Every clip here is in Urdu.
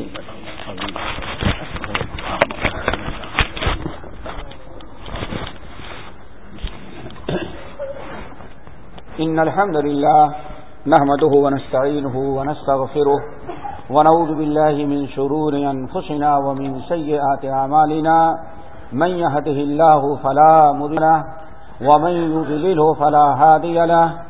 إن الحمد لله نحمده ونستعينه ونستغفره ونعوذ بالله من شرور أنفسنا ومن سيئات عمالنا من يهده الله فلا مذنه ومن يذلله فلا هادي له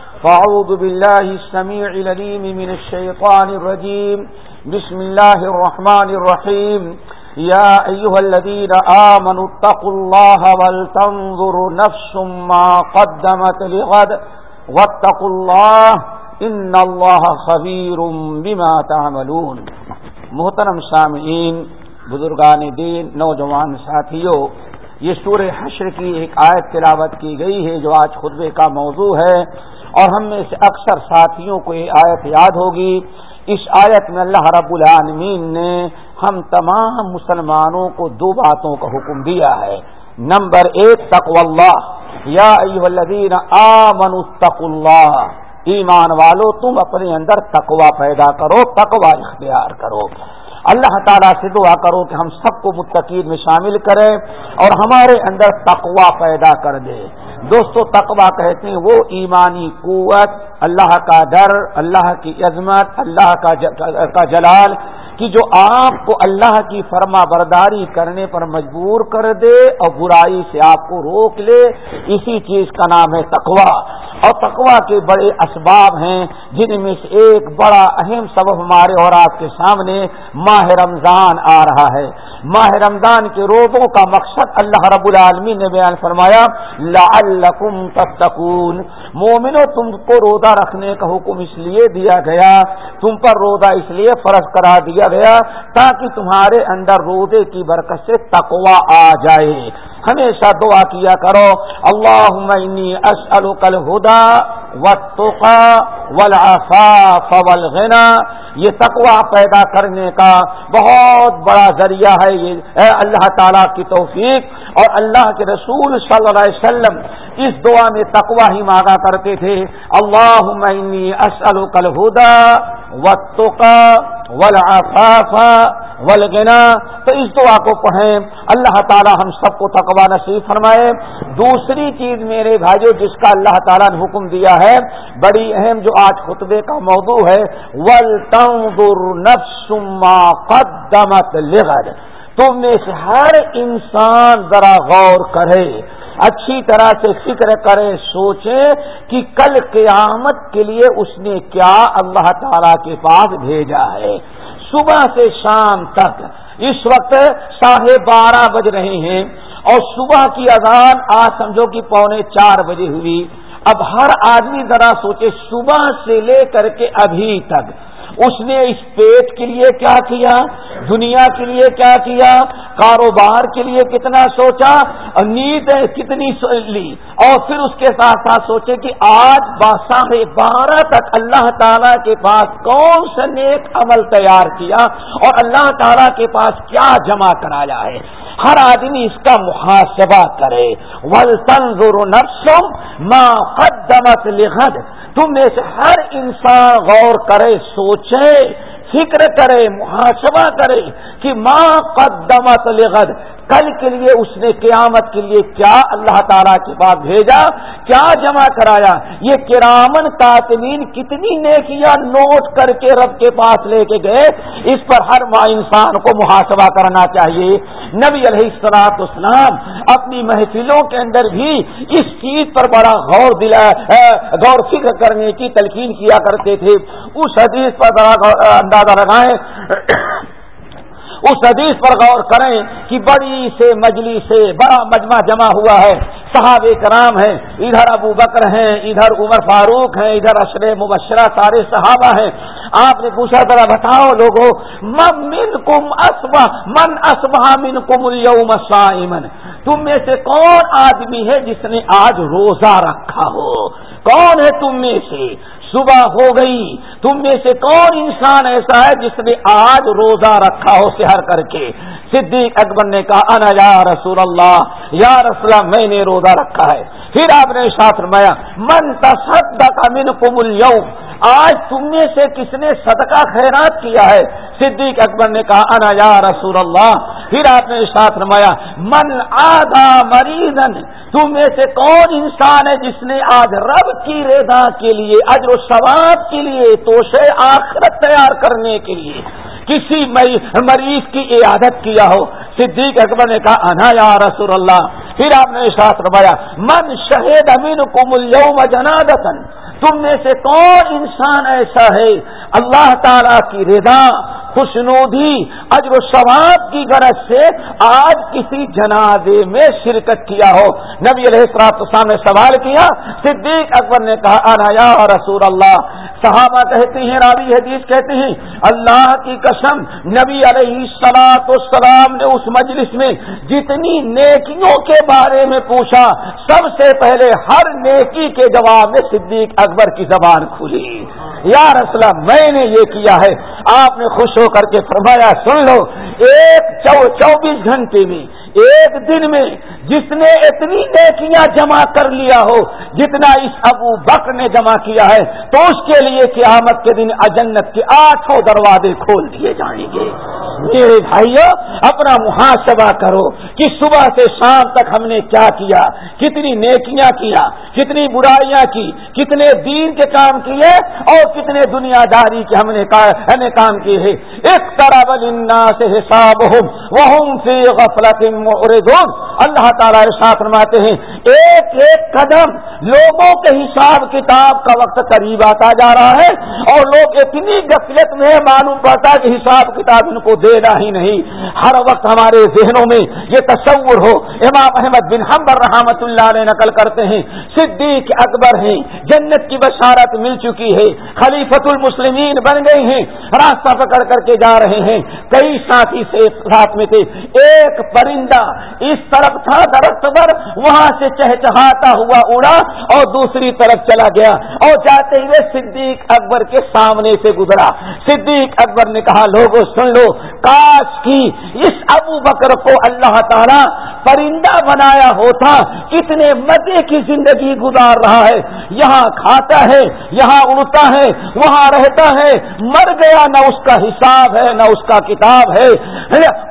فأعوذ بالله السميع لليم من الشيطان الرجيم بسم الله الرحمن الرحيم يا أيها الذين آمنوا اتقوا الله والتنظر نفس ما قدمت لغد واتقوا الله إن الله خبير بما تعملون. محترم سامعین، بزرگان دین، نوجوان ساتھیوں، یہ سورہ حشر کی ایک آیت تلاوت کی گئی ہے جو آج خطبے کا موضوع ہے۔ اور ہم میں سے اکثر ساتھیوں کو یہ آیت یاد ہوگی۔ اس آیت میں اللہ رب العالمین نے ہم تمام مسلمانوں کو دو باتوں کا حکم دیا ہے۔ نمبر ایک تقو اللہ۔ یا الذین آمنوا تق اللہ۔ ایمان والو، تم اپنے اندر تقوا پیدا کرو تقوا اختیار کرو۔ اللہ تعالیٰ سے دعا کرو کہ ہم سب کو متقین میں شامل کریں اور ہمارے اندر تقوا پیدا کر دے۔ دوستو تقوا کہتے ہیں وہ ایمانی قوت، اللہ کا ڈر، اللہ کی عظمت، اللہ کا جلال کہ جو آپ کو اللہ کی فرما برداری کرنے پر مجبور کر دے اور برائی سے آپ کو روک لے، اسی چیز کا نام ہے تقوا اور تقوا کے بڑے اسباب ہیں جن میں سے ایک بڑا اہم سبب ہمارے اور آپ کے سامنے ماہ رمضان آ رہا ہے۔ ماہ رمضان کے روزوں کا مقصد اللہ رب العالمین نے بیان فرمایا، لعلکم تتقون۔ مومنو تم کو روزہ رکھنے کا حکم اس لیے دیا گیا، تم پر روزہ اس لیے فرض کرا دیا گیا تاکہ تمہارے اندر روزے کی برکت سے تقوا آ جائے۔ ہمیشہ دعا کیا کرو اللہ اسألک الہدا والتقا والعفاف والغنا یہ تقوا پیدا کرنے کا بہت بڑا ذریعہ ہے۔ یہ اے اللہ تعالیٰ کی توفیق اور اللہ کے رسول صلی اللہ علیہ وسلم اس دعا میں تقوا ہی مانگا کرتے تھے۔ اللہ اسألک الہدا والتقا والعفاف والغنا تو اس دعا کو پڑھیں۔ اللہ تعالی ہم سب کو تقوا نصیب فرمائے۔ دوسری چیز میرے بھائیو، جس کا اللہ تعالیٰ نے حکم دیا ہے، بڑی اہم جو آج خطبے کا موضوع ہے ول نفس ما قدمت لغد۔ تم میں سے ہر انسان ذرا غور کرے۔ اچھی طرح سے فکر کرے سوچے کہ کل قیامت کے لیے اس نے کیا اللہ تعالی کے پاس بھیجا ہے۔ صبح سے شام تک اس وقت ساڑھے بارہ بج رہے ہیں اور صبح کی اذان آج سمجھو کہ پونے چار بجے ہوئی۔ اب ہر آدمی ذرا سوچے صبح سے لے کر کے ابھی تک اس نے اس پیٹ کے لیے کیا کیا؟ دنیا کے لیے کیا کیا؟ کاروبار کے لیے کتنا سوچا؟ اور نیند کتنی لی۔ اور پھر اس کے ساتھ ساتھ سوچے کہ آج بادشاہ بارہ تک اللہ تعالیٰ کے پاس کون سا نیک عمل تیار کیا؟ اور اللہ تعالیٰ کے پاس کیا جمع کرایا ہے؟ ہر آدمی اس کا محاسبہ کرے۔ ول تنظر نفسم ما قدمت لغد۔ تم میں سے ہر انسان غور کرے، سوچے، فکر کرے، محاسبہ کرے کہ ماں قدمت لغد کل کے لیے اس نے قیامت کے لیے کیا اللہ تعالیٰ کے پاس بھیجا؟ کیا جمع کرایا؟ یہ کرامن کاتمین کتنی نیکیاں نوٹ کر کے رب کے پاس لے کے گئے۔ اس پر ہر ماں انسان کو محاسبہ کرنا چاہیے۔ نبی علیہ السلاط اسلام اپنی محفلوں کے اندر بھی اس چیز پر بڑا غور دلا غور فکر کرنے کی تلقین کیا کرتے تھے۔ اس حدیث پر بڑا اندازہ لگائیں۔ اس حدیث پر غور کریں کہ بڑی سے مجلی سے بڑا مجمع جمع ہوا ہے۔ صحاب کرام ہیں، ادھر ابو بکر ہیں، ادھر عمر فاروق ہیں، ادھر اشر مبشرہ سارے صحابہ ہیں۔ آپ نے پوچھا ذرا بتاؤ لوگوں، من کم اسبا من اسبہ من کم السائمن تم میں سے کون آدمی ہے جس نے آج روزہ رکھا ہو؟ کون ہے تم میں سے؟ صبح ہو گئی۔ تم میں سے کون انسان ایسا ہے جس نے آج روزہ رکھا ہو سہر کر کے؟ صدیق اکبر نے کہا، انا یا رسول اللہ، یا رسول اللہ، میں نے روزہ رکھا ہے۔ پھر آپ نے ساتھ رمایا من تصدق من کم اليوم آج تم میں سے کس نے صدقہ خیرات کیا ہے؟ صدیق اکبر نے کہا، انا یا رسول اللہ پھر آپ نے ساتھ رمایا من آدھا مریضن تم میں سے کون انسان ہے جس نے آج رب کی رضا کے لیے، اجر و ثواب کے لیے توشے آخرت تیار کرنے کے لیے کسی مریض کی عیادت کیا ہو؟ صدیق اکبر نے کہا، انا یا رسول اللہ۔ پھر آپ نے ساتھ روایا من شہید امین کو ملیوم جنادتن تم میں سے کون انسان ایسا ہے؟ اللہ تعالی کی رضا، خوشنودی اجر و ثواب کی غرض سے آج کسی جنازے میں شرکت کیا ہو۔ نبی علیہ السلام نے سوال کیا، صدیق اکبر نے کہا آنا یا رسول اللہ صحابہ کہتے ہیں، راوی حدیث کہتے ہیں، اللہ کی قسم، نبی علیہ سلاط السلام نے اس مجلس میں جتنی نیکیوں کے بارے میں پوچھا، سب سے پہلے ہر نیکی کے جواب میں صدیق اکبر کی زبان کھلی۔ یا رسول میں نے یہ کیا ہے۔ آپ نے خوش ہو کر کے فرمایا، سن لو، ایک چوبیس گھنٹے میں، ایک دن میں جس نے اتنی نیکیاں جمع کر لیا ہو، جتنا اس ابو بک نے جمع کیا ہے، تو اس کے لیے قیامت کے دن اجنت کے آٹھوں دروازے کھول دیے جائیں گے۔ میرے بھائیو، اپنا محاسبہ کرو کہ صبح سے شام تک ہم نے کیا کیا، کتنی نیکیاں کیا، کتنی برائیاں کی، کتنے دین کے کام کیے اور کتنے دنیا داری کے ہم نے کام کیے۔ ہیں ایک للناس سے وهم في غفلة معرضون. اللہ تعالیٰ ساتھ فرماتے ہیں، ایک ایک قدم لوگوں کے حساب کتاب کا وقت قریب آتا جا رہا ہے اور لوگ اتنی گفلت میں معلوم پڑتا ہے کہ حساب کتاب ان کو دینا ہی نہیں۔ ہر وقت ہمارے ذہنوں میں یہ تصور ہو، امام احمد بن حمبر رحمت اللہ نے نقل کرتے ہیں، صدیق اکبر ہیں، جنت کی بشارت مل چکی ہے خلیفت المسلمین بن گئے ہیں، راستہ پکڑ کر کے جا رہے ہیں۔ کئی ساتھی سے ساتھ میں تھے۔ ایک پرندہ اس طرح طرف تھا، درخت پر، وہاں سے چہچہاتا ہوا اڑا اور دوسری طرف چلا گیا اور جاتے ہوئے صدیق اکبر کے سامنے سے گزرا۔ صدیق اکبر نے کہا، لوگوں سن لو، کاش کی اس ابو بکر کو اللہ تعالیٰ پرندہ بنایا ہوتا، کتنے مزے کی زندگی گزار رہا ہے۔ یہاں کھاتا ہے، یہاں اڑتا ہے، وہاں رہتا ہے، مر گیا، نہ اس کا حساب ہے، نہ اس کا کتاب ہے۔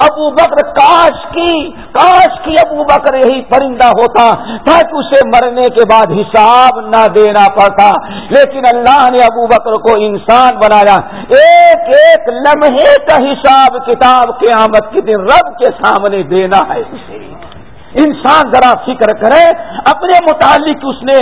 ابو بکر کاش کی کاش کی ابو بکر یہی پرندہ ہوتا تاکہ اسے مرنے کے بعد حساب نہ دینا پڑتا۔ لیکن اللہ نے ابو بکر کو انسان بنایا۔ ایک ایک لمحے کا حساب کتاب قیامت کے دن رب کے سامنے دینا ہے اسے۔ انسان ذرا فکر کرے، اپنے متعلق اس نے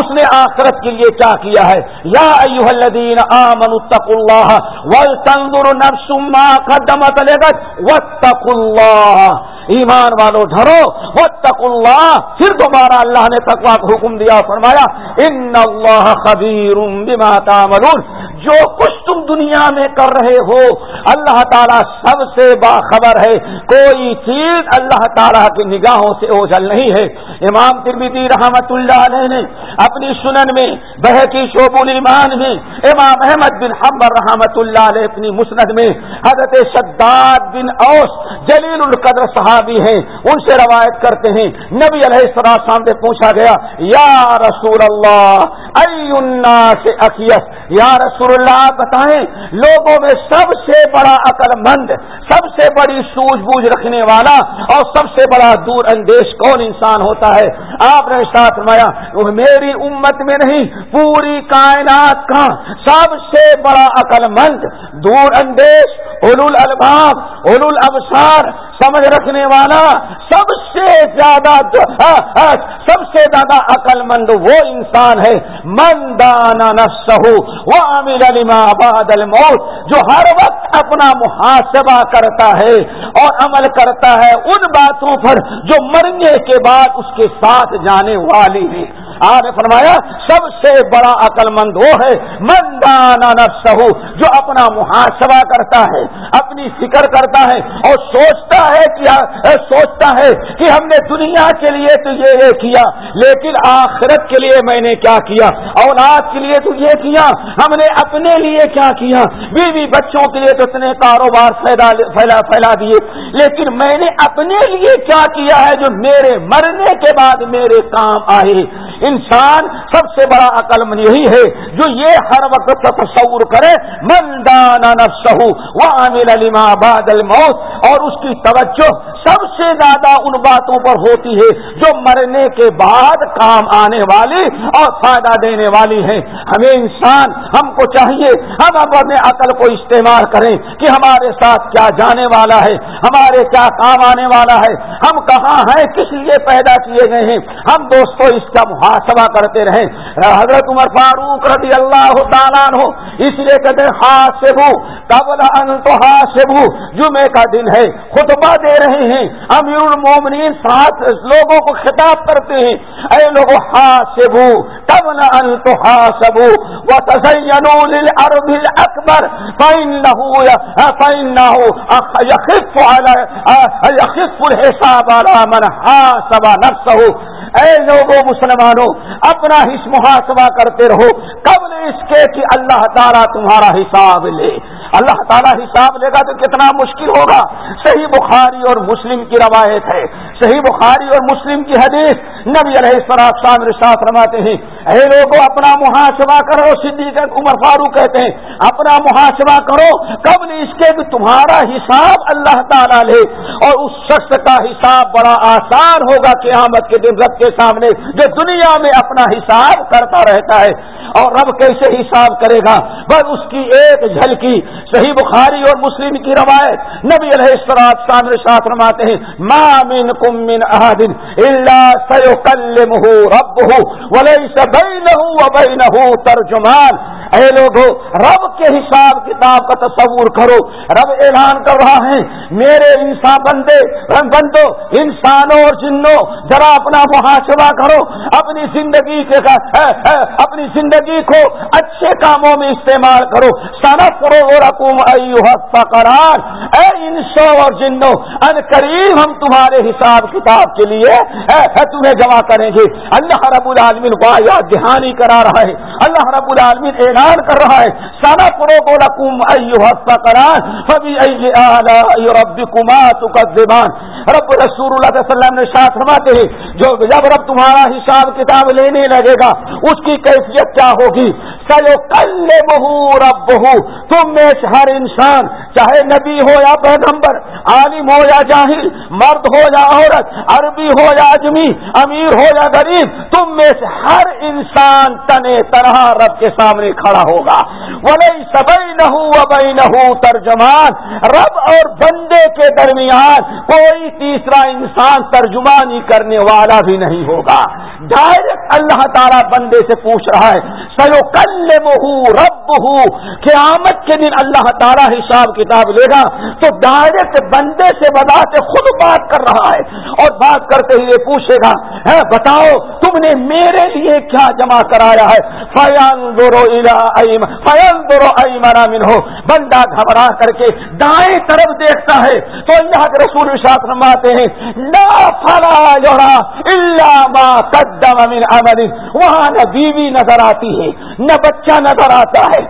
اس نے آخرت کے لیے کیا کیا ہے؟ یا ایوہ الذین آمنوا اتقوا اللہ والتنظر نفس ما قدمت لگت واتقوا اللہ۔ ایمان والو ڈھرو، واتقوا اللہ۔ پھر دوبارہ اللہ نے تقوی کو حکم دیا، فرمایا، ان اللہ خبیر بما تعملون۔ جو کچھ تم دنیا میں کر رہے ہو، اللہ تعالیٰ سب سے باخبر ہے۔ کوئی چیز اللہ تعالیٰ کی نگاہوں سے اوجھل نہیں ہے۔ امام ترمیدی رحمت اللہ علیہ نے اپنی سنن میں بحقی شعب المان میں امام احمد بن حمبر رحمت اللہ علیہ اپنی مسند میں حضرت شداد بن اوس جلیل القدر صحابی ہیں، ان سے روایت کرتے ہیں۔ نبی علیہ السلام سے پوچھا گیا، یا رسول اللہ الناس اکیس؟ یا رسول اللہ بتائیں، لوگوں میں سب سے بڑا عقل مند، سب سے بڑی سوجھ بوجھ رکھنے والا اور سب سے بڑا دور اندیش کون انسان ہوتا ہے؟ آپ نے ساتھ مایا میری امت میں نہیں، پوری کائنات کا سب سے بڑا عقل مند، دور اندیش اول الباب اول الابصار سمجھ رکھنے والا سب سے زیادہ سب سے زیادہ عقل مند وہ انسان ہے۔ مندانا نفسہ وہ عامر علما آباد الموت، جو ہر وقت اپنا محاسبہ کرتا ہے اور عمل کرتا ہے، ان باتوں پر جو مرنے کے بعد اس کے ساتھ جانے والی ہیں آپ نے فرمایا، سب سے بڑا عقل مند وہ ہے مندانا نفسہ جو اپنا محاسبہ کرتا ہے، اپنی فکر کرتا ہے اور سوچتا ہے کہ ہاں، سوچتا ہے کہ ہم نے دنیا کے لیے تو یہ کیا، لیکن آخرت کے لیے میں نے کیا کیا، اولاد کے لیے تو یہ کیا، ہم نے اپنے لیے کیا کیا، بیوی بچوں کے لیے تو اتنے کاروبار پھیلا پھیلا دیے، لیکن میں نے اپنے لیے کیا کیا ہے جو میرے مرنے کے بعد میرے کام آئے۔ انسان سب سے بڑا عقل من یہی ہے جو یہ ہر وقت تصور کرے مندانا نفسہ وہ عامل علیما بعد الموت اور اس کی توجہ سب سے زیادہ ان باتوں پر ہوتی ہے جو مرنے کے بعد کام آنے والی اور فائدہ دینے والی ہیں۔ ہمیں انسان، ہم کو چاہیے، ہم اپنے عقل کو استعمال کریں کہ ہمارے ساتھ کیا جانے والا ہے، ہمارے کیا کام آنے والا ہے۔ ہم کہاں ہیں؟ کس لیے پیدا کیے گئے ہیں؟ ہم دوستوں اس کا محاسبہ کرتے رہیں۔ حضرت عمر فاروق رضی اللہ تعالیٰ ہو اس لیے کہتے ہیں، حاسبو، قبل ان تو حاسبو جمعے کا دن ہے، خطبہ دے رہے ہیں۔ امیر المومنین ساتھ لوگوں کو خطاب کرتے ہیں۔ اے لوگوں حاسبو، قبل ان تو حاسبو وتزینوا للارض الاکبر فانه فانه يخف على يخف الحساب على من حاسب نفسه. اے لوگوں مسلمانوں اپنا حص محاسبہ کرتے رہو۔ قبل اس کے کہ اللہ تعالیٰ تمہارا حساب لے۔ اللہ تعالیٰ حساب لے گا تو کتنا مشکل ہوگا۔ صحیح بخاری اور مسلم کی روایت ہے۔ صحیح بخاری اور مسلم کی حدیث نبی علیہ السلام رشاط فرماتے ہیں، اے لوگوں اپنا محاسبہ کرو، صدیق عمر فاروق کہتے ہیں، اپنا محاسبہ کرو۔ قبل اس کے بھی تمہارا حساب اللہ تعالیٰ لے۔ اور اس شخص کا حساب بڑا آسان ہوگا قیامت کے دن رب کے سامنے، جو دنیا میں اپنا حساب کرتا رہتا ہے اور رب کیسے حساب کرے گا؟ بس اس کی ایک جھلکی۔ صحیح بخاری اور مسلم کی روایت۔ نبی علیہ السلام سامنے ساتھ رماتے ہیں، ما من کم من احدن الا سیکلمہ ربہ ولیس بینہ و بینہ ترجمان. اے لوگو، رب کے حساب کتاب کا تصور کرو۔ رب اعلان کر رہا ہے، میرے انسان بندے بندو، انسانوں اور جنوں، ذرا اپنا محاسبہ کرو، اپنی زندگی کے اپنی زندگی کو اچھے کاموں میں استعمال کرو۔ سنف کرو اور قرار اے انسو اور جنو ان قریب ہم تمہارے حساب کتاب کے لیے تمہیں جمع کریں گے۔ اللہ رب العالمین کو یاد دہانی کرا رہا ہے۔ اللہ رب العالمین اعلان کر رہا ہے سانا پرو کو رقم کران سبھی رب کما زبان رب رسول اللہ علیہ وسلم نے شاہ فرماتے ہیں، جو جب رب تمہارا حساب کتاب لینے لگے گا، اس کی کیفیت کیا ہوگی؟ سلو کل بہو رب بہو تم میں ہر انسان، چاہے نبی ہو یا پیغمبر، عالم ہو یا جاہل، مرد ہو یا عورت، عربی ہو یا اجمی، امیر ہو یا غریب، تم میں سے ہر انسان تنے طرح رب کے سامنے کھڑا ہوگا۔ وہی سبئی نہ ابئی نہ ترجمان۔ رب اور بندے کے درمیان کوئی تیسرا انسان ترجمانی کرنے والا بھی نہیں ہوگا۔ ڈائریکٹ اللہ تعالیٰ بندے سے پوچھ رہا ہے سیو کل رب قیامت کے دن اللہ تعالیٰ حساب کتاب لے گا تو ڈائریکٹ بندے سے بتا کے خود بات کر رہا ہے اور بات کرتے ہوئے پوچھے گا ہاں، بتاؤ تم نے میرے لیے کیا جمع کرایا ہے؟ فیان دورو فیان دورو ایمانا من ہو بندہ گھبرا کر کے دائیں طرف دیکھتا ہے۔ تو اللہ کے رسول شاخ فرماتے ہیں، لا فلا جوڑا اللہ ما قدم من عمل. وہاں نہ بیوی نظر آتی ہے، نہ بچہ نظر آتا ہے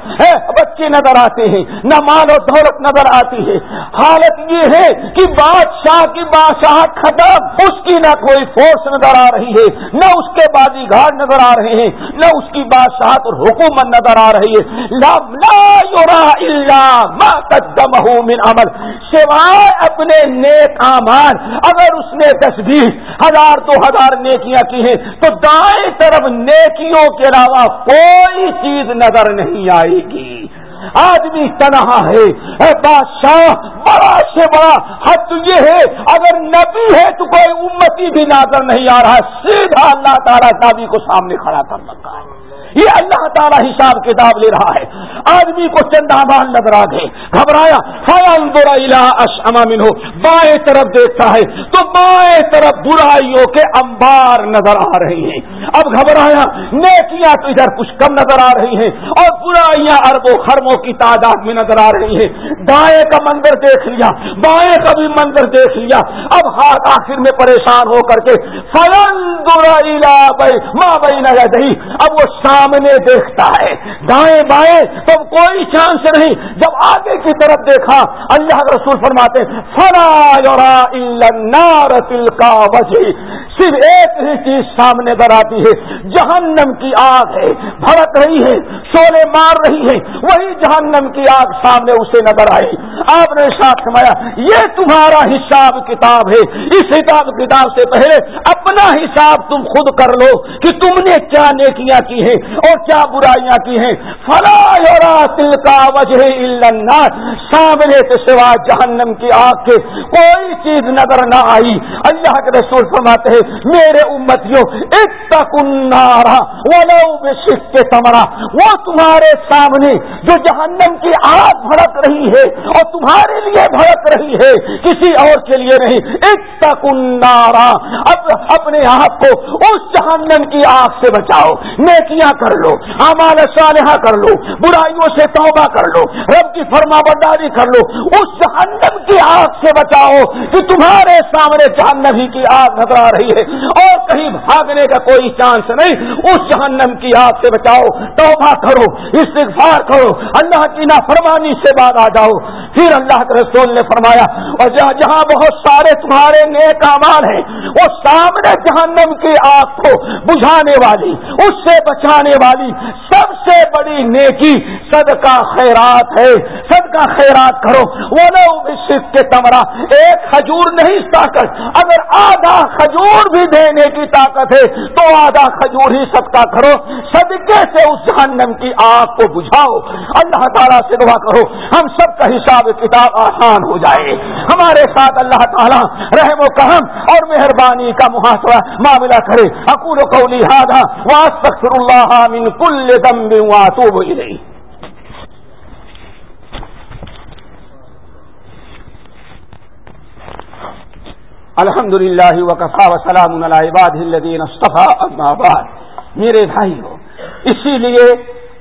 بچے نظر آتے ہیں نہ مال و دولت نظر آتی ہے۔ حالت یہ ہے کہ بادشاہ کی بادشاہ ختم اس کی نہ کوئی فورس نظر آ رہی ہے، نہ اس کے بادی گھاٹ نظر آ رہے ہیں، نہ اس کی بادشاہت اور حکومت نظر آ رہی ہے۔ لا یورا اللہ ما قدم من عمل۔ سوائے اپنے نیک آمان اگر اس نے تصویر ہزار دو ہزار نیکیاں کی ہیں، تو دائیں طرف نیکیوں کے علاوہ کوئی چیز نظر نہیں آئے گی۔ آدمی تنہا ہے بادشاہ، بڑا سے بڑا حد یہ ہے، اگر نبی ہے تو کوئی امتی بھی نظر نہیں آ رہا، سیدھا اللہ تعالیٰ نبی کو سامنے کھڑا کر رکھا ہے۔ یہ اللہ تعالیٰ حساب کتاب لے رہا ہے۔ آدمی کو چند مال نظر آ گئے۔ گھبرایا۔ ہو بائیں طرف دیکھتا ہے تو بائیں طرف برائیوں کے انبار نظر آ رہے ہیں۔ اب گھبرایا، نیکیاں تو ادھر کچھ کم نظر آ رہی ہیں اور برائیاں اربوں خرموں کی تعداد میں نظر آ رہی ہیں۔ دائیں کا منظر دیکھ لیا، بائیں کا بھی منظر دیکھ لیا۔ اب ہاتھ آخر میں پریشان ہو کر کے فلن ماں بہی نہ اب وہ سامنے دیکھتا ہے۔ دائیں بائیں تب کوئی چانس نہیں۔ جب آگے کی طرف دیکھا اللہ کے رسول فرماتے فنا یورا تل کا وجہ صرف ایک ہی چیز سامنے در آتی ہے، جہنم کی آگ ہے، بھڑک رہی ہے، شولے مار رہی ہے، وہی جہنم کی آگ سامنے اسے نظر آئی آپ نے ساتھ سمایا یہ تمہارا حساب کتاب ہے۔ اس حساب کتاب سے پہلے اپنا حساب تم خود کر لو کہ تم نے کیا نیکیاں کی ہیں اور کیا برائیاں کی ہیں۔ فلا یورا تل کا وجہ سامنے سے سوا جہنم کی آگ کے کوئی چیز نظر نہ آئی۔ اللہ کے رسول فرماتے ہیں میرے امتیوں اتنا وہ کے تمرا وہ تمہارے سامنے جو جہنم کی آگ بھڑک رہی ہے اور تمہارے لیے بھڑک رہی ہے، کسی اور کے لیے نہیں۔ اتنا اب اپنے آپ کو اس جہنم کی آگ سے بچاؤ۔ نیکیاں کر لو امان صالحہ کر لو، برائیوں سے توبہ کر لو، رب کی فرما برداری کر لو۔ اس جہنم کی آگ سے بچاؤ کہ تمہارے سامنے جہنم ہی کی آگ نظر آ رہی ہے۔ اور کہیں بھاگنے کا کوئی چانس نہیں۔ اس جہنم کی آگ سے بچاؤ، توبہ کرو، استغفار کرو، اللہ کی نا فرمانی سے بعد آ جاؤ۔ پھر اللہ کے رسول نے فرمایا، اور جہاں جہاں بہت سارے تمہارے نیک امان ہیں، وہ سامنے جہنم کی آگ کو بجھانے والی، اس سے بچانے والی سب سے بڑی نیکی صدقہ خیرات ہے۔ صدقہ خیرات کرو۔ وہ کے تمرا ایک کھجور نہیں طاقت۔ اگر آدھا کھجور بھی دینے کی طاقت ہے، تو آدھا کھجور ہی صدقہ کرو۔ صدقے سے اس جہنم کی آگ کو بجھاؤ۔ اللہ تعالیٰ سے دعا کرو۔ ہم سب کا حساب کتاب آسان ہو جائے۔ ہمارے ساتھ اللہ تعالیٰ رحم و کرم اور مہربانی کا محاسبہ معاملہ کرے۔ اکول کو لہٰذا واسطر اللہ من کل دم واتوب الیہ الحمد للہ وقفا وسلام الدین میرے بھائی ہو اسی لیے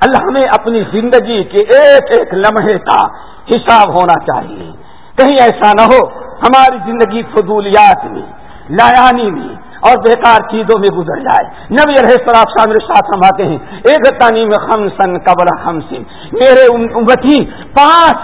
اللہ میں اپنی زندگی کے ایک ایک لمحے کا حساب ہونا چاہیے۔ کہیں ایسا نہ ہو، ہماری زندگی فضولیات میں، لایانی میں اور بیکار چیزوں میں گزر جائے۔ نبی علیہ السلام شاہ میرے ساتھ سنبھالتے ہیں ایک تانی میں خم سن قبل ہم میرے امتی پانچ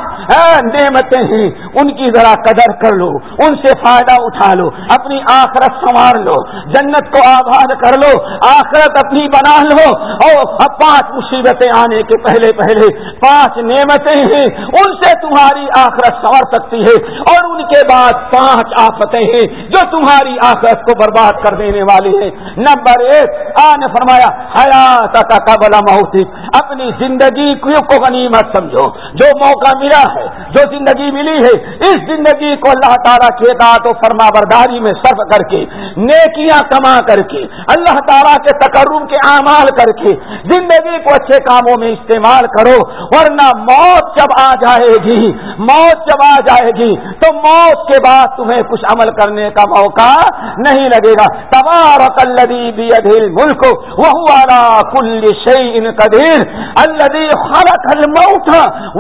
نعمتیں ہیں۔ ان کی ذرا قدر کر لو، ان سے فائدہ اٹھا لو، اپنی آخرت سنوار لو، جنت کو آباد کر لو، آخرت اپنی بنا لو۔ اور پانچ مصیبتیں آنے کے پہلے پہلے پانچ نعمتیں ہیں۔ ان سے تمہاری آخرت سنور سکتی ہے۔ اور ان کے بعد پانچ آفتیں ہیں جو تمہاری آخرت کو برباد کر دینے والی ہے نمبر ایک آنے فرمایا حیات کا قبل موتی اپنی زندگی کو غنیمت سمجھو۔ جو موقع ملا ہے، جو زندگی ملی ہے، اس زندگی کو اللہ تعالیٰ کے اطاعت و فرما برداری میں صرف کر کے، نیکیاں کما کر کے، اللہ تعالیٰ کے تقرب کے اعمال کر کے، زندگی کو اچھے کاموں میں استعمال کرو، ورنہ موت جب آ جائے گی، موت جب آ جائے گی، تو موت کے بعد تمہیں کچھ عمل کرنے کا موقع نہیں لگے گا۔ تبارک الذی بیدہ الملک وهو على كل شيء قدیر۔ الذي خلق الموت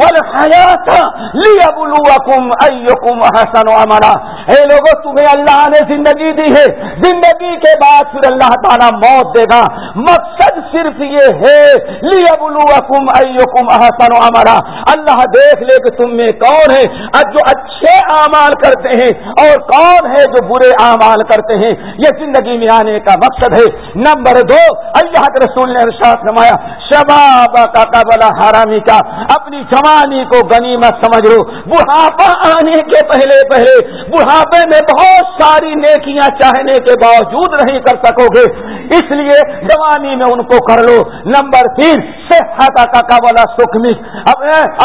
والحیات لیبلوکم ایکم احسن عملا. اے لوگو، تمہیں اللہ نے زندگی دی ہے، زندگی کے بعد پھر اللہ تعالی موت دے گا۔ مقصد صرف یہ ہے لیبلوکم ایکم احسن عملا۔ اللہ دیکھ لے کہ تم میں کون ہے۔ جو اچھے اعمال کرتے ہیں، اور کون ہے جو برے اعمال کرتے ہیں؟ یہ زندگی میں آنے کا مقصد ہے۔ نمبر دو، اللہ کے رسول نے ارشاد نمایا شباب کا قبل حرامی کا، اپنی جوانی کو غنیمت سمجھ لو بڑھاپا آنے کے پہلے پہلے، بڑھاپے میں بہت ساری نیکیاں چاہنے کے باوجود نہیں کر سکو گے۔ اس لیے جوانی میں ان کو کر لو۔ نمبر تین، صحت کا قبل سکھ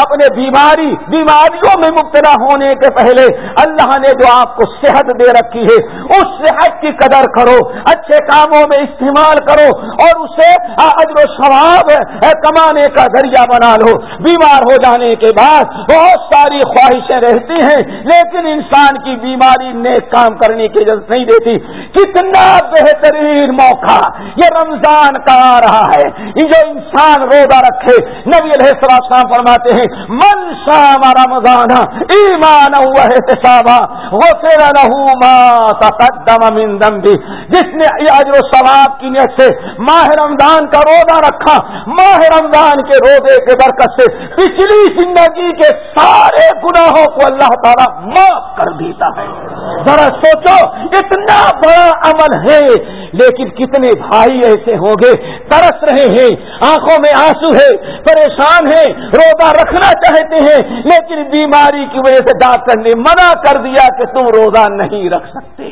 اپنے بیماری، بیماریوں میں مبتلا ہونے کے پہلے اللہ نے جو آپ کو صحت دے رکھی ہے، اس صحت کی قدر کرو۔ اچھے کاموں میں استعمال کرو اور اسے اجر و ثواب کما کمانے کا ذریعہ بنا لو۔ بیمار ہو جانے کے بعد بہت ساری خواہشیں رہتی ہیں، لیکن انسان کی بیماری نیک کام کرنے کی اجازت نہیں دیتی۔ کتنا بہترین موقع یہ رمضان کا آ رہا ہے۔ جو انسان روزہ رکھے، نبی علیہ السلام فرماتے ہیں، من شام رمضان ایمان احتسابا، غفر له ما تقدم من ذنبه جس نے اجر و ثواب کی نیت سے ماہ رمضان کا روزہ رکھا، ماہ رمضان کے روزے کے برکت سے پچھلی زندگی کے سارے گناہوں کو اللہ تعالیٰ معاف کر دیتا ہے۔ ذرا سوچو، اتنا بڑا عمل ہے، لیکن کتنے بھائی ایسے ہوں گے، ترس رہے ہیں، آنکھوں میں آنسو ہے، پریشان ہے روزہ رکھنا چاہتے ہیں، لیکن بیماری کی وجہ سے ڈاکٹر نے منع کر دیا کہ تم روزہ نہیں رکھ سکتے۔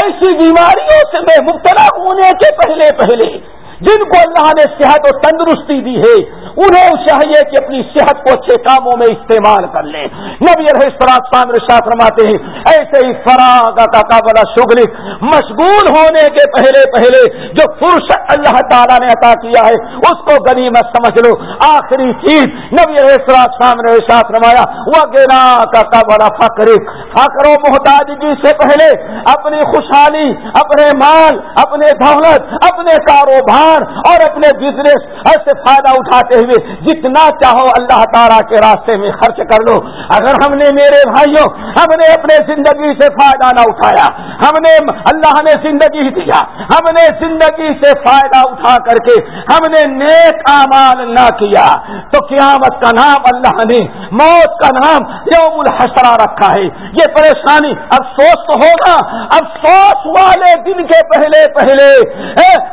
ایسی بیماریوں سے میں مبتلا ہونے کے پہلے پہلے جن کو اللہ نے صحت و تندرستی دی ہے انہیں چاہیے کہ اپنی صحت کو اچھے کاموں میں استعمال کر لیں۔ نبی شاہ فرماتے ہیں، ایسے ہی فراغ کا بڑا شگل مشغول ہونے کے پہلے پہلے جو فرصت اللہ تعالیٰ نے عطا کیا ہے، اس کو غنیمت سمجھ لو۔ آخری چیز نبی نے ساتھ رمایا وہ گینا کا بڑا فخر فخر و محتاجگی جی سے پہلے اپنی خوشحالی، اپنے مال، اپنے دولت، اپنے کاروبار اور اپنے بزنس سے فائدہ اٹھاتے ہوئے جتنا چاہو اللہ تعالیٰ کے راستے میں خرچ کر لو۔ اگر ہم نے میرے بھائیوں، ہم نے اپنے زندگی سے فائدہ نہ اٹھایا، ہم نے اللہ نے زندگی دیا، ہم نے زندگی سے فائدہ اٹھا کر کے ہم نے نیک امال نہ کیا، تو قیامت کا نام اللہ نے، موت کا نام یوم الحسرا رکھا ہے۔ یہ پریشانی افسوس تو ہوگا، افسوس والے دن کے پہلے پہلے۔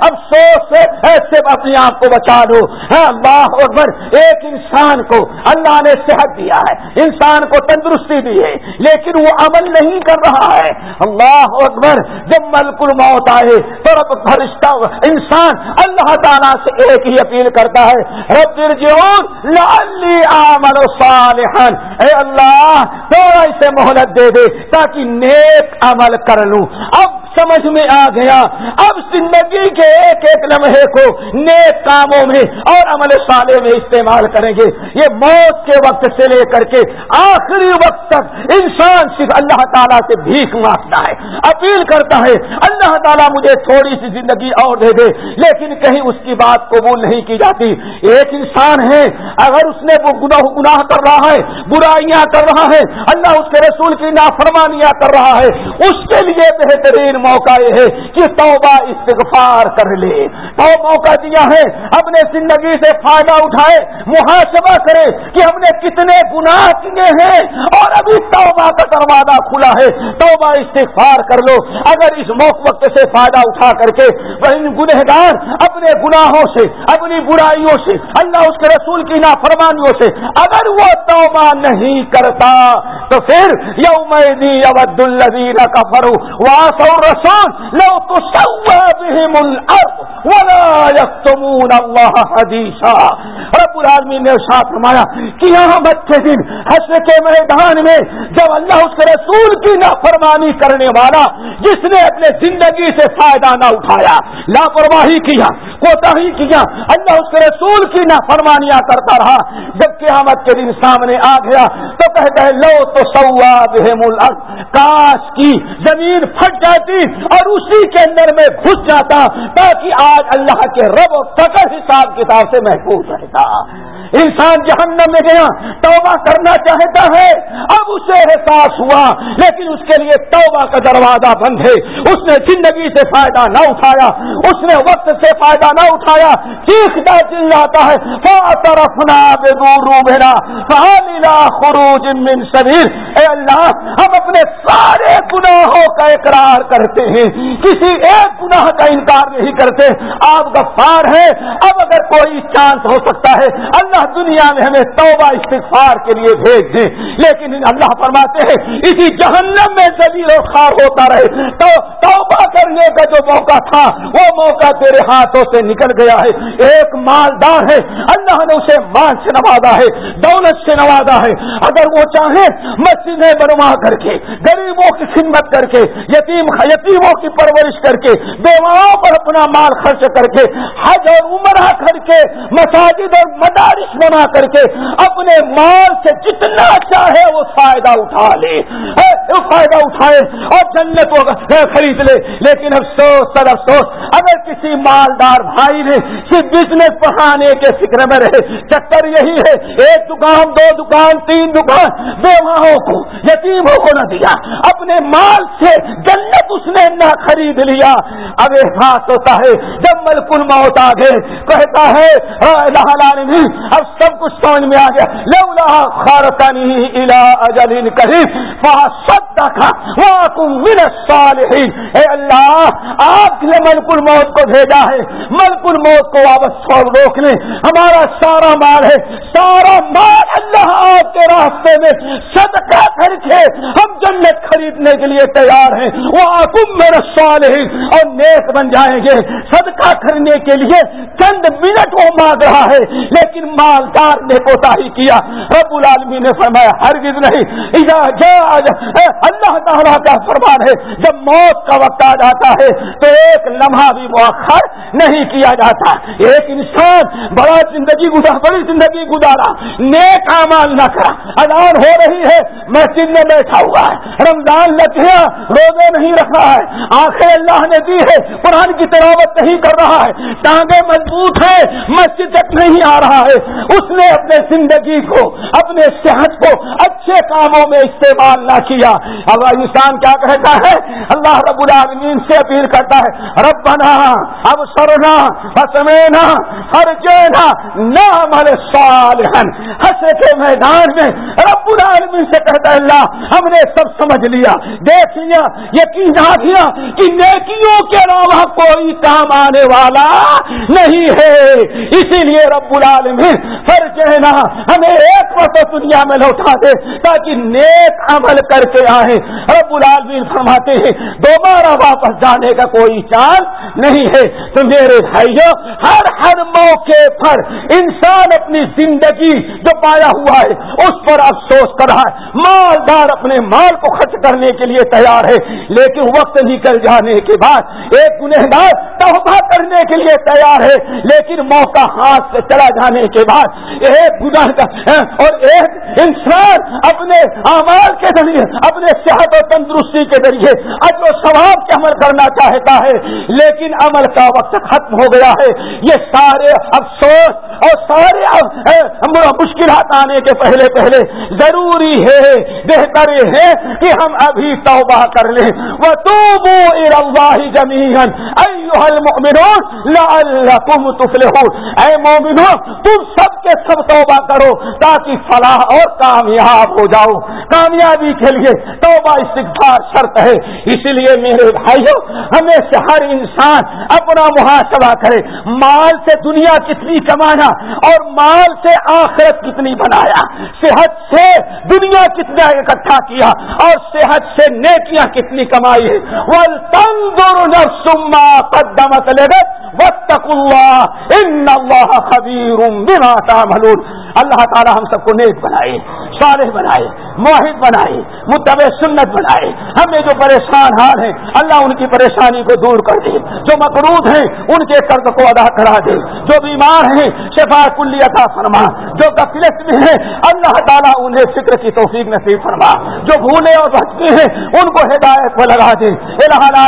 افسوس سے ایسے اپنے آپ کو بچا دو اللہ اکبر، ایک انسان کو اللہ نے صحت دیا ہے، انسان کو تندرستی دی ہے، لیکن وہ عمل نہیں کر رہا ہے۔ اللہ اکبر، جب ملک الموت آئے تو رب فرشتہ انسان اللہ تعالیٰ سے ایک ہی اپیل کرتا ہے، رب جون لالی عمل اے اللہ، تھوڑا اسے مہلت دے دے تاکہ نیک عمل کر لوں۔ اب سمجھ میں آ گیا، اب زندگی کے ایک ایک لمحے کو نیک کاموں میں اور عمل سالے میں استعمال کریں گے۔ یہ موت کے وقت سے لے کر کے آخری وقت تک انسان صرف اللہ تعالیٰ سے بھیک مانگتا ہے۔ اپیل کرتا ہے، اللہ تعالیٰ مجھے تھوڑی سی زندگی اور دے دے، لیکن کہیں اس کی بات قبول نہیں کی جاتی۔ ایک انسان ہے، اگر اس نے وہ گناہ گناہ کر رہا ہے، برائیاں کر رہا ہے، اللہ اس کے رسول کی نافرمانیاں کر رہا ہے، اس کے لیے بہترین موقع یہ ہے کہ توبہ، استغفار کر لے۔ تو موقع دیا ہے، اپنے زندگی سے فائدہ اٹھائے، محاسبہ کرے کہ ہم نے کتنے گناہ کیے ہیں اور ابھی توبہ کا دروازہ کھلا ہے۔ توبہ استغفار کر لو۔ اگر اس موقع وقت سے فائدہ اٹھا کر کے وہ گنہگار اپنے گناہوں سے، اپنی برائیوں سے، اللہ اس کے رسول کی نافرمانیوں سے اگر وہ توبہ نہیں کرتا، تو پھر یوم عبد الدین کا فرو واسو رسول لو تو حدیثا۔ رب العالمین نے ساتھ فرمایا کہ یہاں بچے دن حسر کے میدان میں جب اللہ اس کے رسول کی نافرمانی کرنے والا جس نے اپنے زندگی سے فائدہ نہ اٹھایا، لاپرواہی کیا کوتا ہی کیا؟ اللہ اس کے رسول کی نہ فرمانیاں کرتا رہا۔ جب قیامت کے دن سامنے آ گیا تو کہتا ہے، لو تو سوا بہم کاش کی زمین پھٹ جاتی اور اسی کے اندر میں گھس جاتا تاکہ آج اللہ کے رب و فکر حساب کتاب سے محفوظ رہتا۔ انسان جہنم میں گیا، توبہ کرنا چاہتا ہے، اب اسے احساس ہوا، لیکن اس کے لیے توبہ کا دروازہ بند ہے۔ اس نے زندگی سے فائدہ نہ اٹھایا، اس نے وقت سے فائدہ نہ اٹھایا چیختا چلاتا جی ہے۔ خروج من سبیر اے اللہ، ہم اپنے سارے گناہوں کا اقرار کرتے ہیں۔ کسی ایک گناہ کا انکار نہیں کرتے۔ آپ غفار ہیں۔ اب اگر کوئی چانس ہو سکتا ہے، اللہ دنیا میں ہمیں توبہ استغفار کے لیے بھیج دیں لیکن اللہ فرماتے ہیں، اسی جہنم میں زلیل و خار ہوتا رہے۔ تو کرنے کا جو موقع تھا، وہ موقع تیرے ہاتھوں سے نکل گیا ہے۔ ایک مالدار ہے، اللہ نے اسے مان سے نوازا ہے، دولت سے نوازا ہے۔ اگر وہ چاہے مسجدیں بنوا کر کے، غریبوں کی خدمت کر کے، یتیم یتیموں کی پرورش کر کے، بیواؤں پر اپنا مال خرچ کر کے، حج اور عمرہ کر کے، مساجد اور مدارس بنا کر کے، اپنے مال سے جتنا چاہے وہ فائدہ اٹھا لے۔ فائدہ اٹھائے اور جنت خرید لے۔ لیکن افسوس، سر افسوس، اگر کسی مالدار بھائی نے صرف بزنس بڑھانے کے فکر میں رہے، چکر یہی ہے، ایک دکان، دو دکان، تین دکان بیواہوں کو، یتیموں کو نہ دیا، اپنے مال سے جنت اس نے نہ خرید لیا۔ اب احساس ہوتا ہے، جب ملکل موت آ گئے، کہتا ہے اب سب کچھ سمجھ میں آ گیا۔ لولا خارتنی الى اجل قریب فصدق واکم من الصالحین۔ اے اللہ آپ نے ملک الموت کو بھیجا ہے۔ ملک الموت کو واپس روک لیں۔ ہمارا سارا مال ہے۔ سارا مال اللہ آپ کے راستے میں صدقہ کر کے ہم جنت خریدنے کے لیے تیار ہیں۔ وہ آکم میرا صالحین اور نیک بن جائیں گے۔ صدقہ کرنے کے لیے چند منٹ وہ مانگ رہا ہے۔ لیکن مالدار نے کوتا ہی کیا۔ رب العالمی نے فرمایا، ہرگز نہیں۔ اللہ تعالیٰ کا فرمان ہے، جب موت کا وقت آ جاتا ہے تو ایک لمحہ بھی مؤخر نہیں کیا جاتا۔ ایک انسان بڑا زندگی گزار بڑی زندگی گزارا، نیک امال نہ کرا۔ اذان ہو رہی ہے، مسجد میں بیٹھا ہوا ہے۔ رمضان لگ گیا روزے نہیں رکھا ہے۔ آنکھیں اللہ نے دی ہے۔ قرآن کی تلاوت نہیں کر رہا ہے۔ ٹانگیں مضبوط ہے مسجد تک نہیں آ رہا ہے۔ اس نے اپنے زندگی کو، اپنے صحت کو اچھے کاموں میں استعمال نہ کیا۔ اب انسان کیا کہتا ہے؟ اللہ رب العالمین سے اپیل کرتا ہے رب بنا اب سرنا حسمینا ہر جینا نہ حسر کے میدان میں رب العالمین سے کہتا ہے، اللہ ہم نے سب سمجھ لیا دیکھ لیا یقین آ گیا کہ نیکیوں کے علاوہ کوئی کام آنے والا نہیں ہے۔ اسی لیے رب العالمین ہر کہنا ہمیں ایک وقت دنیا میں لوٹا دے تاکہ نیک عمل کر کے آئے رب العالمین فرماتے ہیں، دوبارہ واپس جانے کا کوئی چانس نہیں ہے۔ تو میرے بھائیوں ہر ہر موقع پر انسان اپنی زندگی جو پایا ہوا ہے، اس پر افسوس کر رہا ہے۔ مالدار اپنے مال کو خرچ کرنے کے لیے تیار ہے، لیکن وقت نکل جانے کے بعد ایک گنہدار توبہ کرنے کے لیے تیار ہے۔ لیکن موقع ہاتھ سے چلا جانے کے بعد ایک گناہ اور ایک انسان اپنے اعمال کے ذریعے، اپنے صحت اور تندرستی کے ذریعے اج و ثواب کے عمل کرنا چاہتا ہے۔ لیکن عمل کا وقت ختم ہو گیا ہے۔ یہ سارے افسوس اور سارے مشکلات آنے کے پہلے پہلے ضروری ہے، بہتر ہے کہ ہم ابھی توبہ کر لیں۔ وہ تو اے مومنو تم سب کے سب توبہ کرو تاکہ فلاح اور کامیاب ہو جاؤ۔ کامیابی کے لیے توبہ استغفار شرط ہے۔ اسی لیے میرے بھائیوں ہمیں سے ہر انسان اپنا محاسبہ کرے۔ مال سے دنیا کتنی کمانا اور مال سے آخرت کتنی بنایا۔ صحت سے دنیا کتنا اکٹھا کیا اور صحت سے نیکیاں کتنی کمائی ہے وہ تندر نسما قدمت لگت وتق اللہ ان اللہ خبیر بما تعملون۔ اللہ تعالی ہم سب کو نیک بنائے، صالح بنائے۔ موحد بنائے متب سنت بنائے۔ ہمیں جو پریشان حال ہیں، اللہ ان کی پریشانی کو دور کر دے۔ جو مقروض ہیں، ان کے قرض کو ادا کرا دے۔ جو بیمار ہیں، شفا کلی عطا فرما۔ جو غفلت میں ہیں، اللہ تعالیٰ انہیں فکر کی توفیق نصیب فرما۔ جو بھولے اور بچتے ہیں، ان کو ہدایت کو لگا دے۔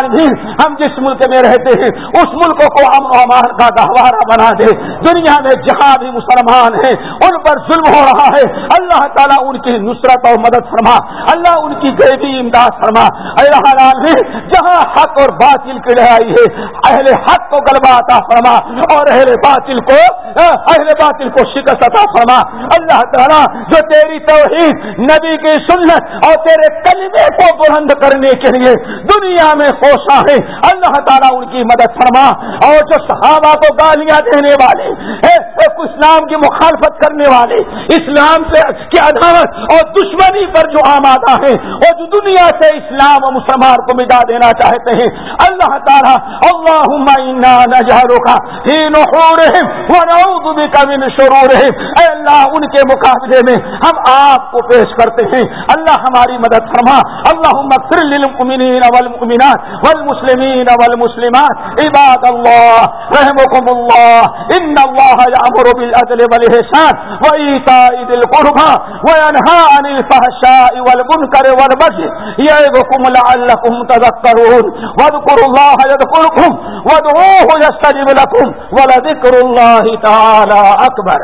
بھی، ہم جس ملک میں رہتے ہیں، اس ملک کو امن و امان کا گہوارہ بنا دے۔ دنیا میں جہاں بھی مسلمان ہیں، ان پر ظلم ہو رہا ہے۔ اللہ تعالیٰ ان کی نصرت اور مدد فرما، اللہ ان کی غیبی امداد فرما۔ اللہ بھی جہاں حق اور باطل کی لڑائی ہے، اہل حق کو غلبہ عطا فرما اور اہل باطل کو ہاں، اہل باطل کو شکست عطا فرما۔ اللہ تعالیٰ، جو تیری توحید، نبی کی سنت اور تیرے کلمے کو بلند کرنے کے لیے دنیا میں خوشا ہے اللہ تعالیٰ ان کی مدد فرما۔ اور جو صحابہ کو گالیاں دینے والے اسلام کی مخالفت کرنے والے۔ اسلام سے کی عداوت اور دشمن دشمنی پر جو آمادہ ہیں اور جو دنیا سے اسلام و مسلمان کو مٹا دینا چاہتے ہیں۔ اللہ تعالیٰ اللہ اے اللہ، ان کے مقابلے میں ہم آپ کو پیش کرتے ہیں۔ اللہ ہماری مدد فرما۔ اللہ للمؤمنین والمؤمنات والمسلمین والمسلمات۔ عباد اللہ رحمكم اللہ۔ ان اللہ یامر بالعدل والإحسان وإيتاء ذي القربى وينهى عن الفحشاء الفحشاء والمنكر والبغي يعظكم لعلكم تذكرون واذكروا الله يذكركم وادعوه يستجب لكم ولذكر الله تعالى أكبر